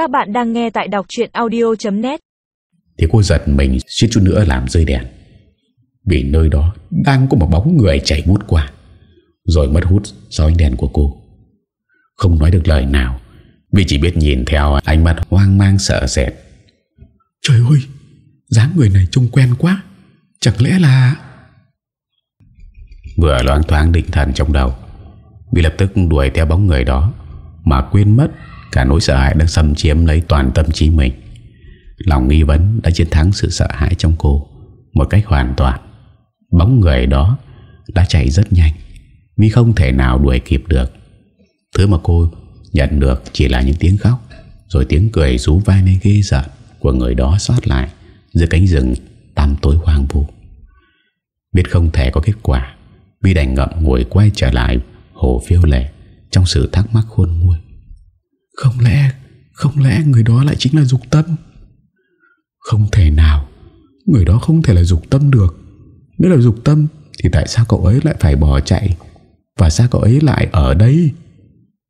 Các bạn đang nghe tại đọc chuyện audio.net Thì cô giật mình suýt chút nữa làm rơi đèn. Vì nơi đó đang có một bóng người chạy vút qua, Rồi mất hút sau ánh đèn của cô. Không nói được lời nào, Vì chỉ biết nhìn theo ánh mắt hoang mang sợ sệt. Trời ơi, dáng người này trông quen quá, Chẳng lẽ là Vừa loáng thoáng định thần trong đầu, Vì lập tức đuổi theo bóng người đó Mà quên mất Cả nỗi sợ hãi đang xâm chiếm lấy toàn tâm trí mình. Lòng nghi vấn đã chiến thắng sự sợ hãi trong cô Một cách hoàn toàn. Bóng người đó đã chạy rất nhanh Vì không thể nào đuổi kịp được. Thứ mà cô nhận được chỉ là những tiếng khóc, Rồi tiếng cười rú vai lên ghê giận Của người đó xót lại Giữa cánh rừng tăm tối hoang vu. Biết không thể có kết quả mi đành ngậm ngồi quay trở lại Hồ phiêu lệ Trong sự thắc mắc khôn nguôi không lẽ Không lẽ người đó lại chính là Dục Tâm? Không thể nào, Người đó không thể là Dục Tâm được. Nếu là Dục Tâm, Thì tại sao cậu ấy lại phải bỏ chạy? Và sao cậu ấy lại ở đây?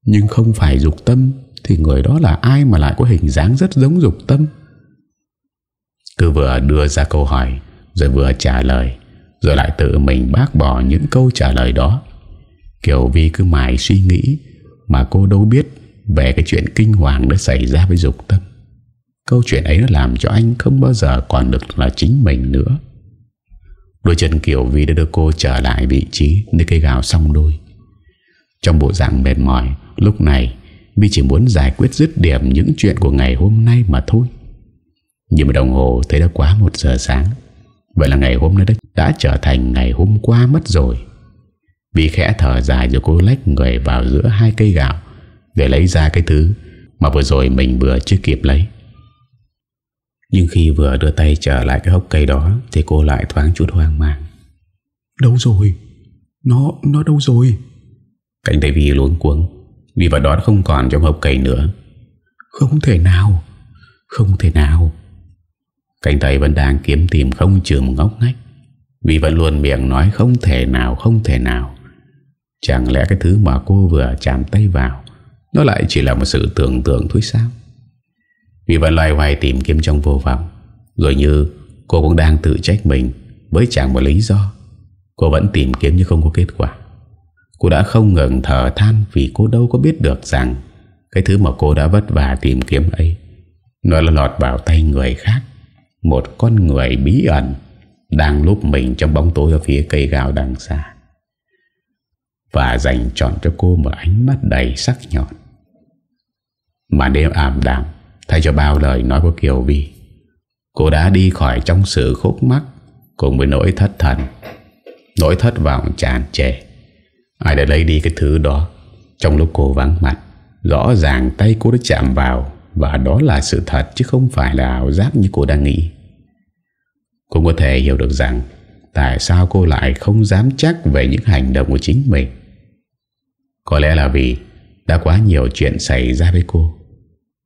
Nhưng không phải Dục Tâm, Thì người đó là ai mà lại có hình dáng rất giống Dục Tâm? Cứ vừa đưa ra câu hỏi, Rồi vừa trả lời, Rồi lại tự mình bác bỏ những câu trả lời đó. Kiều Vi cứ mãi suy nghĩ, Mà cô đâu biết về cái chuyện kinh hoàng đã xảy ra với Dục Tâm Câu chuyện ấy nó làm cho anh không bao giờ còn được là chính mình nữa. Đôi chân Kiều Vi đã đưa cô trở lại vị trí Nơi cây gạo xong đôi. Trong bộ dạng mệt mỏi Lúc này Vi chỉ muốn giải quyết dứt điểm Những chuyện của ngày hôm nay mà thôi. Nhưng mà đồng hồ thấy đã quá một giờ sáng Vậy là ngày hôm nay đã, đã trở thành ngày hôm qua mất rồi. Vi khẽ thở dài rồi cô lách người vào giữa hai cây gạo để lấy ra cái thứ Mà vừa rồi mình vừa chưa kịp lấy. Nhưng khi vừa đưa tay trở lại cái hốc cây đó Thì cô lại thoáng chút hoang mang. Đâu rồi? Nó, nó đâu rồi? Cảnh tay Vi luống cuống. Vì vật đó không còn trong hốc cây nữa. Không thể nào. Không thể nào. Cảnh tay vẫn đang kiếm tìm không trường ngốc ngách. Vì vẫn luôn miệng nói không thể nào không thể nào. Chẳng lẽ cái thứ mà cô vừa chạm tay vào nó lại chỉ là một sự tưởng tượng thôi sao? Vì vẫn loay hoay tìm kiếm trong vô vọng. Rồi như cô cũng đang tự trách mình Với chẳng một lý do. Cô vẫn tìm kiếm nhưng không có kết quả. Cô đã không ngừng thở than Vì cô đâu có biết được rằng Cái thứ mà cô đã vất vả tìm kiếm ấy, Nó là lọt vào tay người khác. Một con người bí ẩn Đang lúc mình trong bóng tối Ở phía cây gạo đằng xa và dành chọn cho cô một ánh mắt đầy sắc nhọn. Mà đêm ảm đạm thay cho bao lời nói của Kiều Vi, cô đã đi khỏi trong sự khúc mắc cùng với nỗi thất thần, nỗi thất vọng tràn trề. Ai đã lấy đi cái thứ đó trong lúc cô vắng mặt, rõ ràng tay cô đã chạm vào và đó là sự thật chứ không phải là ảo giác như cô đang nghĩ. Cô có thể hiểu được rằng tại sao cô lại không dám chắc về những hành động của chính mình. Có lẽ là vì đã quá nhiều chuyện xảy ra với cô.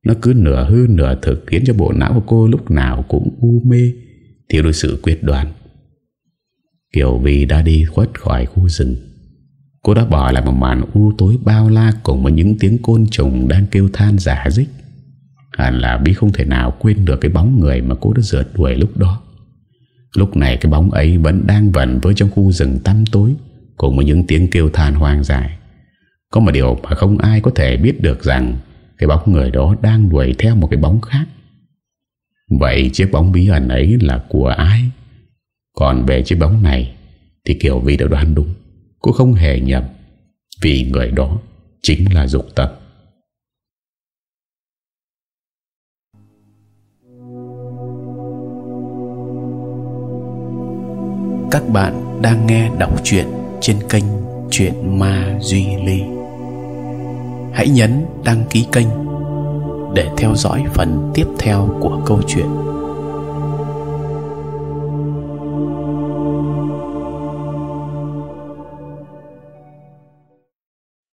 Nó cứ nửa hư nửa thực khiến cho bộ não của cô lúc nào cũng u mê, thiếu đối sự quyết đoán. Kiều Vy đã đi khuất khỏi khu rừng. Cô đã bỏ lại một màn u tối bao la cùng với những tiếng côn trùng đang kêu than giả dích. Hẳn là Bí không thể nào quên được cái bóng người mà cô đã rượt đuổi lúc đó. Lúc này cái bóng ấy vẫn đang vẩn với trong khu rừng tăm tối cùng với những tiếng kêu than hoang dài. Có một điều mà không ai có thể biết được rằng cái bóng người đó đang đuổi theo một cái bóng khác. Vậy chiếc bóng bí ẩn ấy là của ai? Còn về chiếc bóng này Thì Kiều Vi đã đoán đúng Cô không hề nhầm, Vì người đó chính là Dục Tập Các bạn đang nghe đọc truyện trên kênh Chuyện Ma Duy Ly hãy nhấn đăng ký kênh để theo dõi phần tiếp theo của câu chuyện.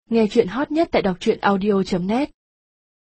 Nghe chuyện hot nhất tại đọc truyện audio.net